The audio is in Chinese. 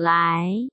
来。